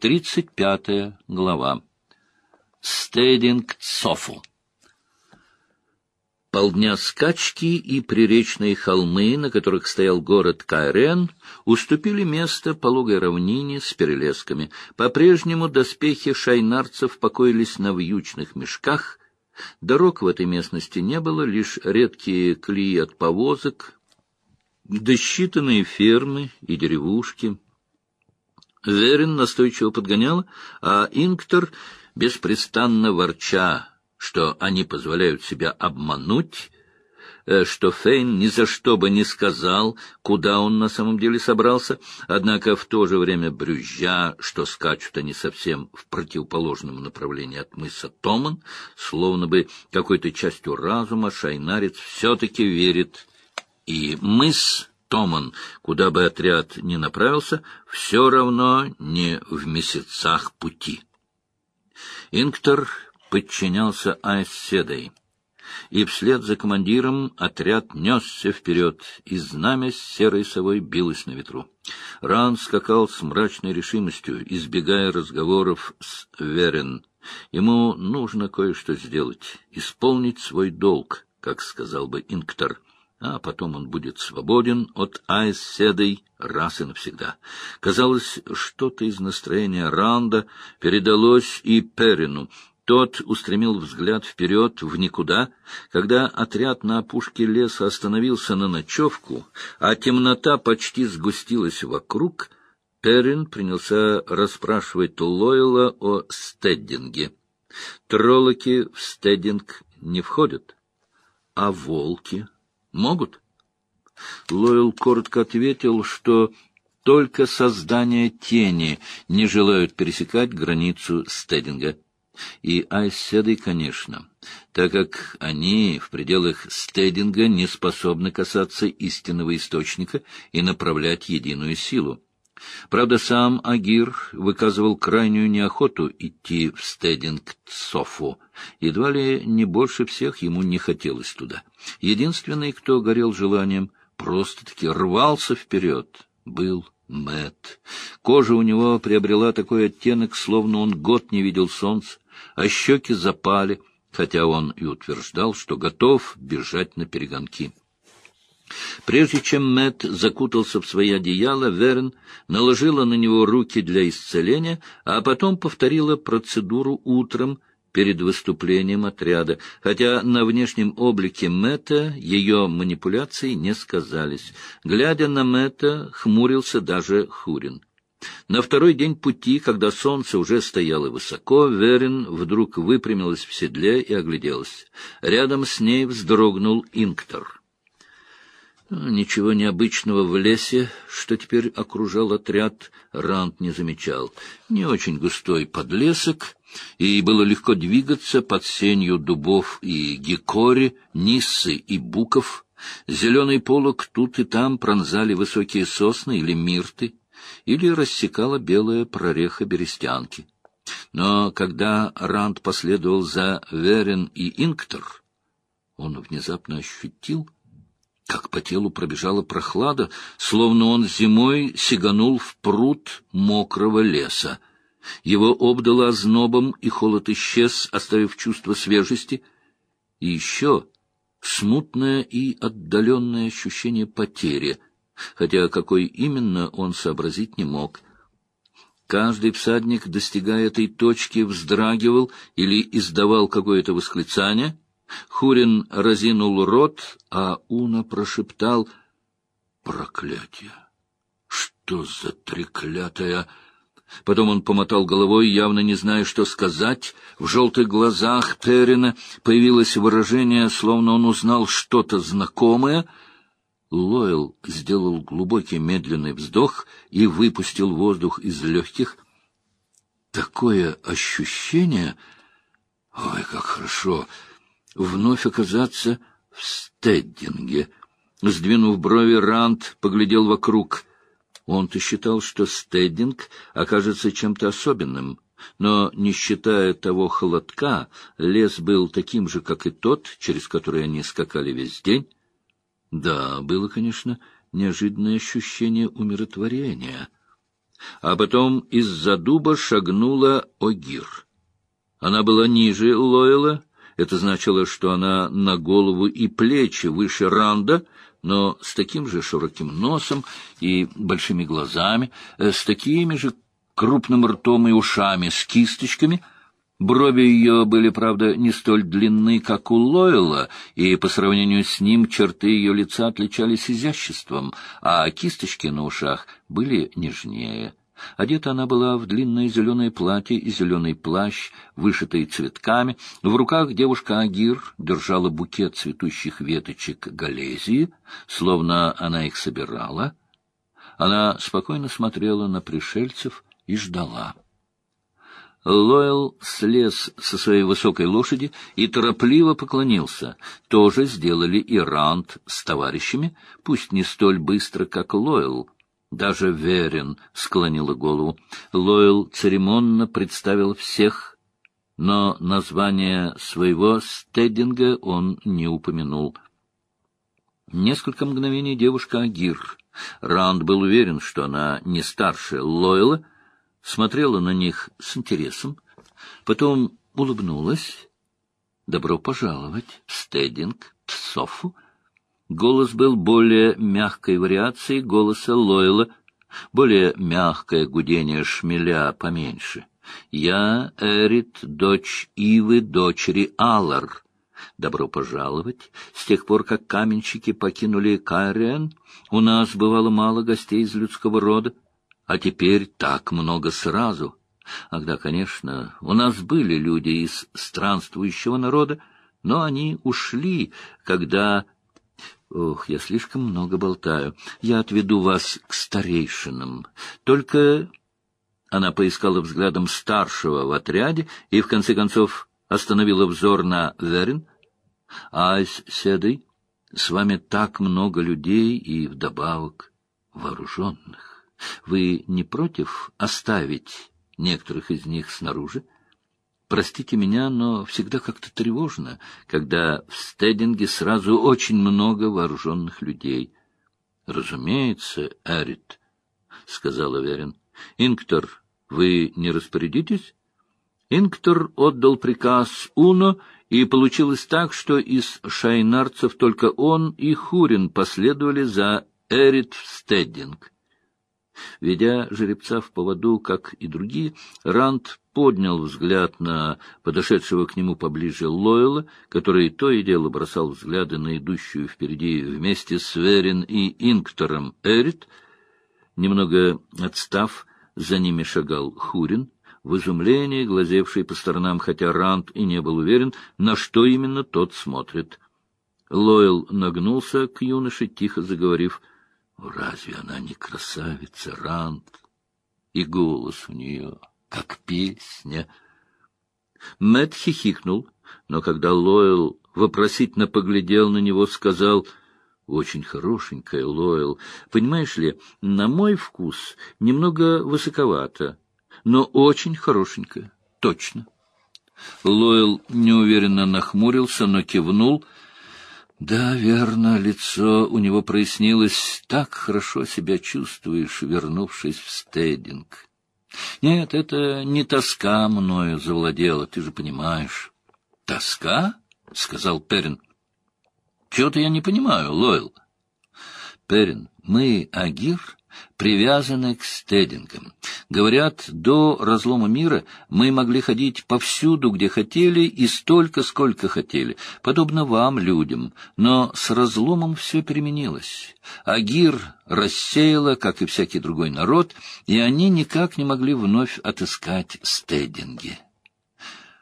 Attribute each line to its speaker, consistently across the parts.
Speaker 1: Тридцать пятая глава. Стединг Цофу. Полдня скачки и приречные холмы, на которых стоял город Кайрен, уступили место пологой равнине с перелесками. По-прежнему доспехи шайнарцев покоились на вьючных мешках. Дорог в этой местности не было, лишь редкие клеи от повозок, да фермы и деревушки. Верин настойчиво подгонял, а Инктор, беспрестанно ворча, что они позволяют себя обмануть, э, что Фейн ни за что бы не сказал, куда он на самом деле собрался, однако в то же время брюзжа, что скачут они совсем в противоположном направлении от мыса Томан, словно бы какой-то частью разума шайнарец все-таки верит и мыс Томан, куда бы отряд ни направился, все равно не в месяцах пути. Инктор подчинялся Айседой, и вслед за командиром отряд несся вперед, и знамя с серой совой билось на ветру. Ран скакал с мрачной решимостью, избегая разговоров с Верен. Ему нужно кое-что сделать, исполнить свой долг, как сказал бы Инктор — а потом он будет свободен от Айседой раз и навсегда. Казалось, что-то из настроения Ранда передалось и Перину. Тот устремил взгляд вперед, в никуда, когда отряд на опушке леса остановился на ночевку, а темнота почти сгустилась вокруг, Перин принялся расспрашивать Лойла о стеддинге. Троллоки в стеддинг не входят, а волки Могут? Лойл коротко ответил, что только создания тени не желают пересекать границу Стединга. И Айседой, конечно, так как они в пределах Стединга не способны касаться истинного источника и направлять единую силу. Правда, сам Агир выказывал крайнюю неохоту идти в Стединг-Софу. Едва ли не больше всех ему не хотелось туда. Единственный, кто горел желанием, просто-таки рвался вперед, был Мэт. Кожа у него приобрела такой оттенок, словно он год не видел солнца, а щеки запали, хотя он и утверждал, что готов бежать на перегонки. Прежде чем Мэт закутался в свои одеяла, Верн наложила на него руки для исцеления, а потом повторила процедуру утром перед выступлением отряда, хотя на внешнем облике Мэтта ее манипуляции не сказались. Глядя на Мэтта, хмурился даже Хурин. На второй день пути, когда солнце уже стояло высоко, Верин вдруг выпрямилась в седле и огляделась. Рядом с ней вздрогнул Инктор. Ничего необычного в лесе, что теперь окружал отряд, Рант не замечал. Не очень густой подлесок, и было легко двигаться под сенью дубов и гекори, ниссы и буков. Зеленый полог тут и там пронзали высокие сосны или мирты, или рассекала белая прореха берестянки. Но когда Рант последовал за Верен и Инктор, он внезапно ощутил, как по телу пробежала прохлада, словно он зимой сиганул в пруд мокрого леса. Его обдало ознобом, и холод исчез, оставив чувство свежести. И еще смутное и отдаленное ощущение потери, хотя какой именно он сообразить не мог. Каждый всадник, достигая этой точки, вздрагивал или издавал какое-то восклицание — Хурин разинул рот, а Уна прошептал «Проклятие! Что за треклятая!» Потом он помотал головой, явно не зная, что сказать. В желтых глазах Перина появилось выражение, словно он узнал что-то знакомое. Лойл сделал глубокий медленный вздох и выпустил воздух из легких. Такое ощущение... Ой, как хорошо! Вновь оказаться в Стеддинге. Сдвинув брови, Ранд поглядел вокруг. Он-то считал, что Стеддинг окажется чем-то особенным, но, не считая того холодка, лес был таким же, как и тот, через который они скакали весь день. Да, было, конечно, неожиданное ощущение умиротворения. а потом из-за дуба шагнула Огир. Она была ниже Лойла, это значило, что она на голову и плечи выше Ранда, но с таким же широким носом и большими глазами, э, с такими же крупным ртом и ушами, с кисточками — Брови ее были, правда, не столь длинны, как у Лойла, и по сравнению с ним черты ее лица отличались изяществом, а кисточки на ушах были нежнее. Одета она была в длинное зеленое платье и зеленый плащ, вышитый цветками. В руках девушка Агир держала букет цветущих веточек галезии, словно она их собирала. Она спокойно смотрела на пришельцев и ждала. Лойл слез со своей высокой лошади и торопливо поклонился. То же сделали и Ранд с товарищами, пусть не столь быстро, как Лойл. Даже Верин склонила голову. Лойл церемонно представил всех, но название своего стединга он не упомянул. Несколько мгновений девушка Агир. Ранд был уверен, что она не старше Лойла, смотрела на них с интересом, потом улыбнулась. «Добро пожаловать в стединг, Тсофу». Голос был более мягкой вариацией голоса Лойла, более мягкое гудение шмеля поменьше. «Я Эрит, дочь Ивы, дочери Алар. Добро пожаловать. С тех пор, как каменщики покинули Кайрен, у нас бывало мало гостей из людского рода а теперь так много сразу. Ах да, конечно, у нас были люди из странствующего народа, но они ушли, когда... Ох, я слишком много болтаю. Я отведу вас к старейшинам. Только... Она поискала взглядом старшего в отряде и, в конце концов, остановила взор на Верин. «Айс, Седой, с вами так много людей и вдобавок вооруженных». Вы не против оставить некоторых из них снаружи? Простите меня, но всегда как-то тревожно, когда в стединге сразу очень много вооруженных людей. — Разумеется, Арит, — сказала Верин. — Инктор, вы не распорядитесь? Инктор отдал приказ Уно, и получилось так, что из шайнарцев только он и Хурин последовали за Эрит в стединг. Ведя жеребца в поводу, как и другие, Ранд поднял взгляд на подошедшего к нему поближе Лойла, который то и дело бросал взгляды на идущую впереди вместе с Верин и Инктором Эрит. Немного отстав, за ними шагал Хурин, в изумлении глазевший по сторонам, хотя Ранд и не был уверен, на что именно тот смотрит. Лойл нагнулся к юноше, тихо заговорив — Разве она не красавица, Рант? И голос у нее, как песня. Мэтт хихикнул, но когда Лойл вопросительно поглядел на него, сказал — очень хорошенькая, Лойл. Понимаешь ли, на мой вкус немного высоковато, но очень хорошенькая, точно. Лойл неуверенно нахмурился, но кивнул — да, верно, лицо у него прояснилось. Так хорошо себя чувствуешь, вернувшись в стейдинг. Нет, это не тоска мною завладела, ты же понимаешь. — Тоска? — сказал Перин. — Чего-то я не понимаю, Лойл. — Перин, мы, Агир, привязаны к стедингам. Говорят, до разлома мира мы могли ходить повсюду, где хотели, и столько, сколько хотели, подобно вам, людям. Но с разломом все переменилось. Агир рассеяла, как и всякий другой народ, и они никак не могли вновь отыскать стединги.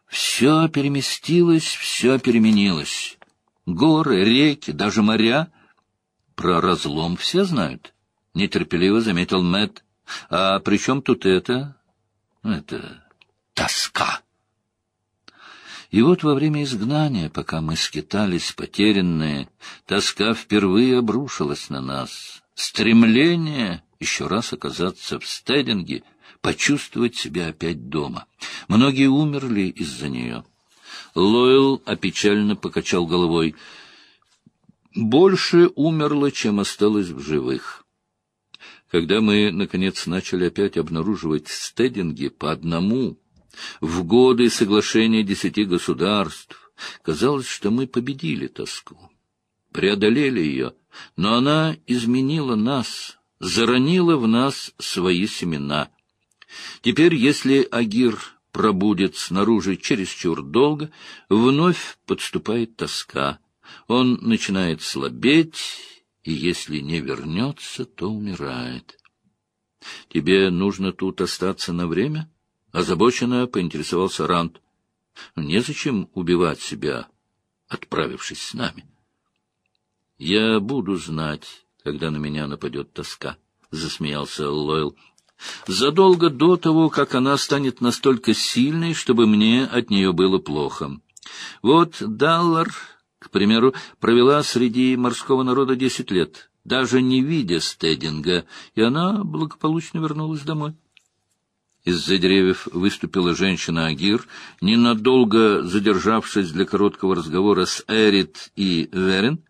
Speaker 1: Все переместилось, все переменилось. Горы, реки, даже моря. Про разлом все знают. — нетерпеливо заметил Мэтт. — А при чем тут это? — Это тоска. И вот во время изгнания, пока мы скитались потерянные, тоска впервые обрушилась на нас. Стремление еще раз оказаться в стединге, почувствовать себя опять дома. Многие умерли из-за нее. Лойл опечально покачал головой. Больше умерло, чем осталось в живых. Когда мы, наконец, начали опять обнаруживать стединги по одному, в годы соглашения десяти государств, казалось, что мы победили тоску, преодолели ее, но она изменила нас, заронила в нас свои семена. Теперь, если Агир пробудет снаружи чересчур долго, вновь подступает тоска. Он начинает слабеть, и если не вернется, то умирает. Тебе нужно тут остаться на время? Озабоченно поинтересовался Рант. Незачем убивать себя, отправившись с нами. Я буду знать, когда на меня нападет тоска, — засмеялся Лойл. Задолго до того, как она станет настолько сильной, чтобы мне от нее было плохо. Вот Даллар примеру, провела среди морского народа десять лет, даже не видя стединга, и она благополучно вернулась домой. Из-за деревьев выступила женщина Агир, ненадолго задержавшись для короткого разговора с Эрит и Верен.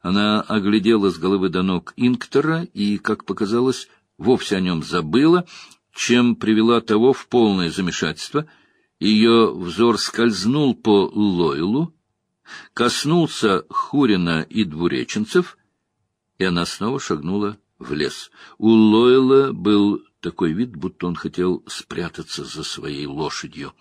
Speaker 1: Она оглядела с головы до ног Инктора и, как показалось, вовсе о нем забыла, чем привела того в полное замешательство. Ее взор скользнул по Лойлу, коснулся Хурина и двуреченцев, и она снова шагнула в лес. У Лойла был такой вид, будто он хотел спрятаться за своей лошадью.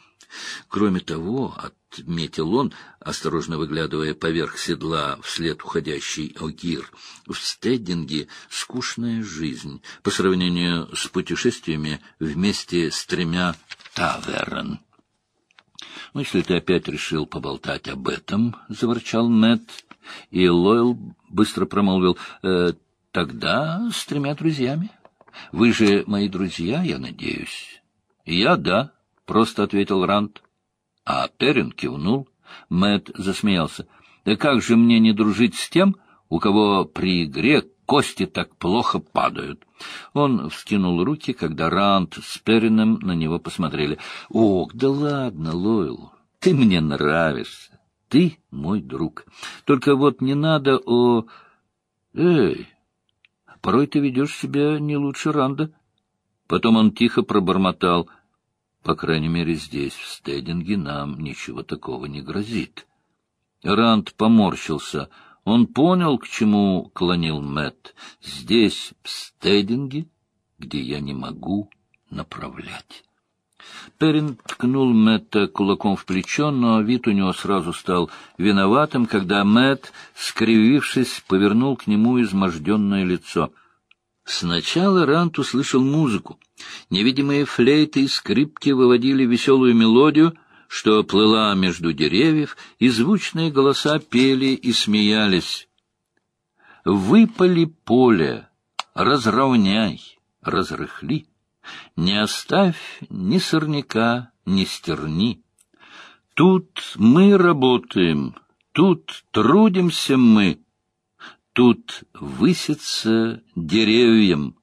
Speaker 1: Кроме того, отметил он, осторожно выглядывая поверх седла вслед уходящий Огир, в стединге скучная жизнь по сравнению с путешествиями вместе с тремя таверн. Ну, если ты опять решил поболтать об этом, — заворчал Мэтт, и Лойл быстро промолвил, э, — тогда с тремя друзьями. Вы же мои друзья, я надеюсь. — Я — да, — просто ответил Рант. А Террен кивнул. Мэтт засмеялся. — Да как же мне не дружить с тем, у кого при игре кости так плохо падают. Он вскинул руки, когда Рант с Перином на него посмотрели. — Ох, да ладно, Лойл, ты мне нравишься. Ты мой друг. Только вот не надо о... Эй, порой ты ведешь себя не лучше Ранда. Потом он тихо пробормотал. По крайней мере, здесь, в Стединге, нам ничего такого не грозит. Ранд поморщился — он понял, к чему клонил Мэт. Здесь, в стединге, где я не могу направлять. Перин ткнул Мэтта кулаком в плечо, но вид у него сразу стал виноватым, когда Мэтт, скривившись, повернул к нему изможденное лицо. Сначала Рант услышал музыку. Невидимые флейты и скрипки выводили веселую мелодию — что плыла между деревьев, и звучные голоса пели и смеялись. «Выпали поле, разровняй, разрыхли, не оставь ни сорняка, ни стерни. Тут мы работаем, тут трудимся мы, тут высится деревьям,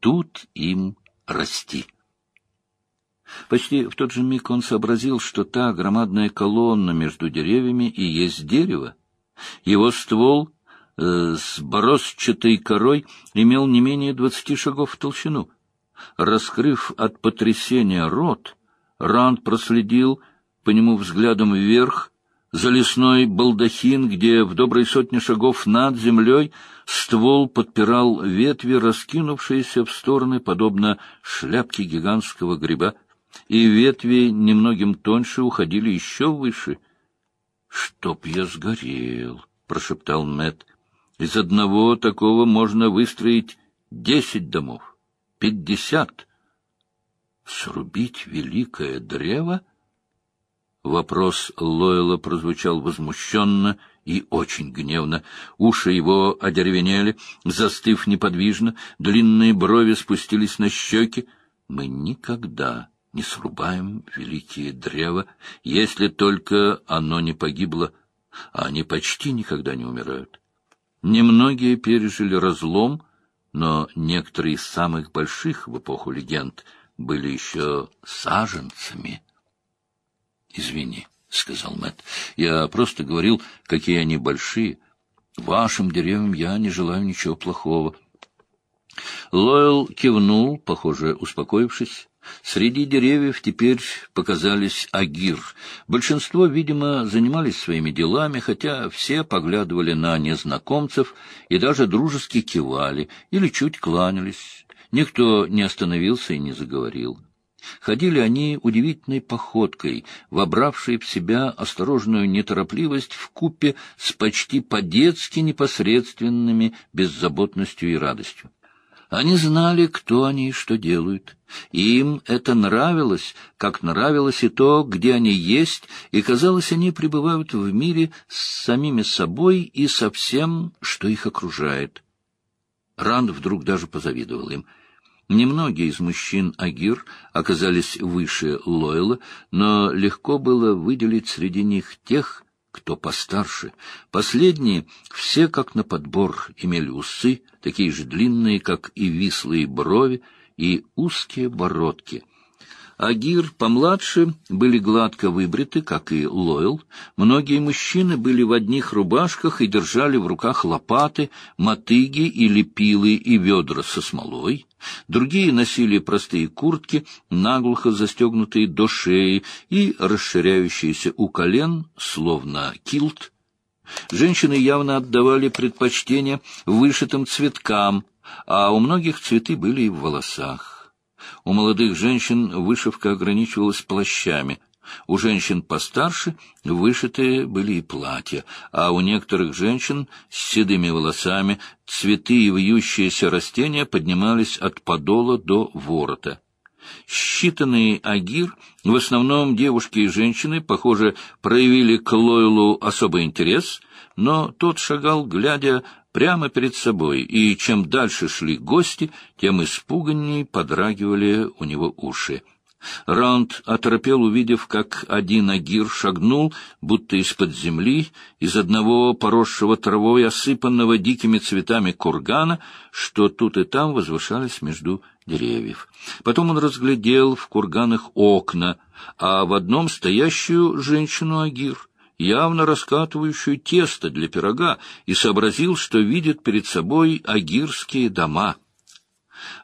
Speaker 1: тут им расти». Почти в тот же миг он сообразил, что та громадная колонна между деревьями и есть дерево. Его ствол э, с борозчатой корой имел не менее двадцати шагов в толщину. Раскрыв от потрясения рот, Ранд проследил по нему взглядом вверх, за лесной балдахин, где в доброй сотне шагов над землей ствол подпирал ветви, раскинувшиеся в стороны, подобно шляпке гигантского гриба и ветви немногим тоньше уходили еще выше. — Чтоб я сгорел! — прошептал Мэт. Из одного такого можно выстроить десять домов, пятьдесят. Срубить великое древо? Вопрос Лойла прозвучал возмущенно и очень гневно. Уши его одеревенели, застыв неподвижно, длинные брови спустились на щеки. Мы никогда не срубаем великие древа, если только оно не погибло, а они почти никогда не умирают. Немногие пережили разлом, но некоторые из самых больших в эпоху легенд были еще саженцами. — Извини, — сказал Мэтт, — я просто говорил, какие они большие. Вашим деревьям я не желаю ничего плохого. Лойл кивнул, похоже, успокоившись. Среди деревьев теперь показались агир. Большинство, видимо, занимались своими делами, хотя все поглядывали на незнакомцев и даже дружески кивали или чуть кланялись. Никто не остановился и не заговорил. Ходили они удивительной походкой, вобравшей в себя осторожную неторопливость в купе с почти по-детски непосредственными беззаботностью и радостью. Они знали, кто они и что делают. Им это нравилось, как нравилось и то, где они есть, и, казалось, они пребывают в мире с самими собой и со всем, что их окружает. Ранд вдруг даже позавидовал им. Немногие из мужчин Агир оказались выше Лойла, но легко было выделить среди них тех, кто постарше. Последние все как на подбор имели усы, такие же длинные, как и вислые брови, и узкие бородки. Агир помладше были гладко выбриты, как и Лойл. Многие мужчины были в одних рубашках и держали в руках лопаты, мотыги или пилы и ведра со смолой. Другие носили простые куртки, наглухо застегнутые до шеи и расширяющиеся у колен, словно килт. Женщины явно отдавали предпочтение вышитым цветкам, а у многих цветы были и в волосах. У молодых женщин вышивка ограничивалась плащами. У женщин постарше вышитые были и платья, а у некоторых женщин с седыми волосами цветы и вьющиеся растения поднимались от подола до ворота. Считанные агир, в основном девушки и женщины, похоже, проявили к Лойлу особый интерес, но тот шагал, глядя прямо перед собой, и чем дальше шли гости, тем испуганнее подрагивали у него уши. Раунд оторопел, увидев, как один агир шагнул, будто из-под земли, из одного поросшего травой, осыпанного дикими цветами кургана, что тут и там возвышались между деревьев. Потом он разглядел в курганах окна, а в одном стоящую женщину-агир — явно раскатывающую тесто для пирога, и сообразил, что видит перед собой агирские дома.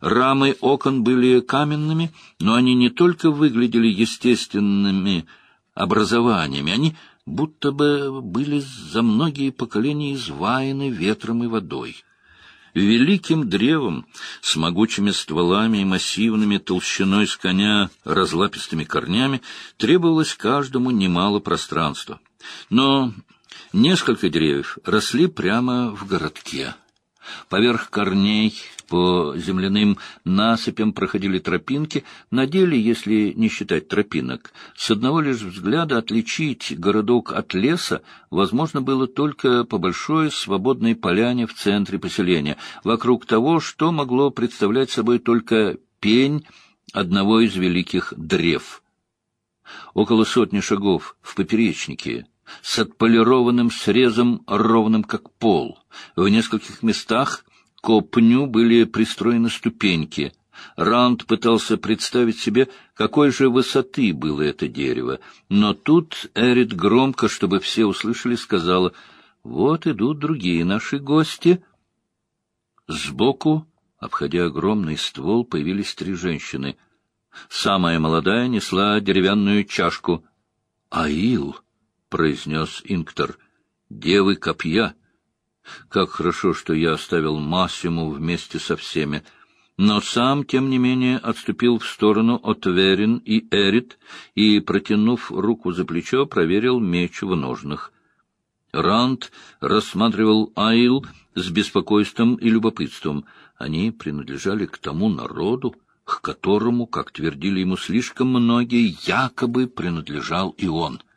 Speaker 1: Рамы окон были каменными, но они не только выглядели естественными образованиями, они будто бы были за многие поколения изваяны ветром и водой. Великим древом с могучими стволами и массивными толщиной с коня разлапистыми корнями требовалось каждому немало пространства. Но несколько деревьев росли прямо в городке. Поверх корней по земляным насыпям проходили тропинки. На деле, если не считать тропинок, с одного лишь взгляда отличить городок от леса возможно было только по большой свободной поляне в центре поселения, вокруг того, что могло представлять собой только пень одного из великих древ. Около сотни шагов в поперечнике — с отполированным срезом, ровным как пол. В нескольких местах к опню были пристроены ступеньки. Раунд пытался представить себе, какой же высоты было это дерево. Но тут Эрит громко, чтобы все услышали, сказала, «Вот идут другие наши гости». Сбоку, обходя огромный ствол, появились три женщины. Самая молодая несла деревянную чашку. «Аил!» — произнес Инктор. — Девы копья! Как хорошо, что я оставил Массиму вместе со всеми. Но сам, тем не менее, отступил в сторону от Верин и Эрит и, протянув руку за плечо, проверил меч в ножнах. Ранд рассматривал Аил с беспокойством и любопытством. Они принадлежали к тому народу, к которому, как твердили ему слишком многие, якобы принадлежал и он —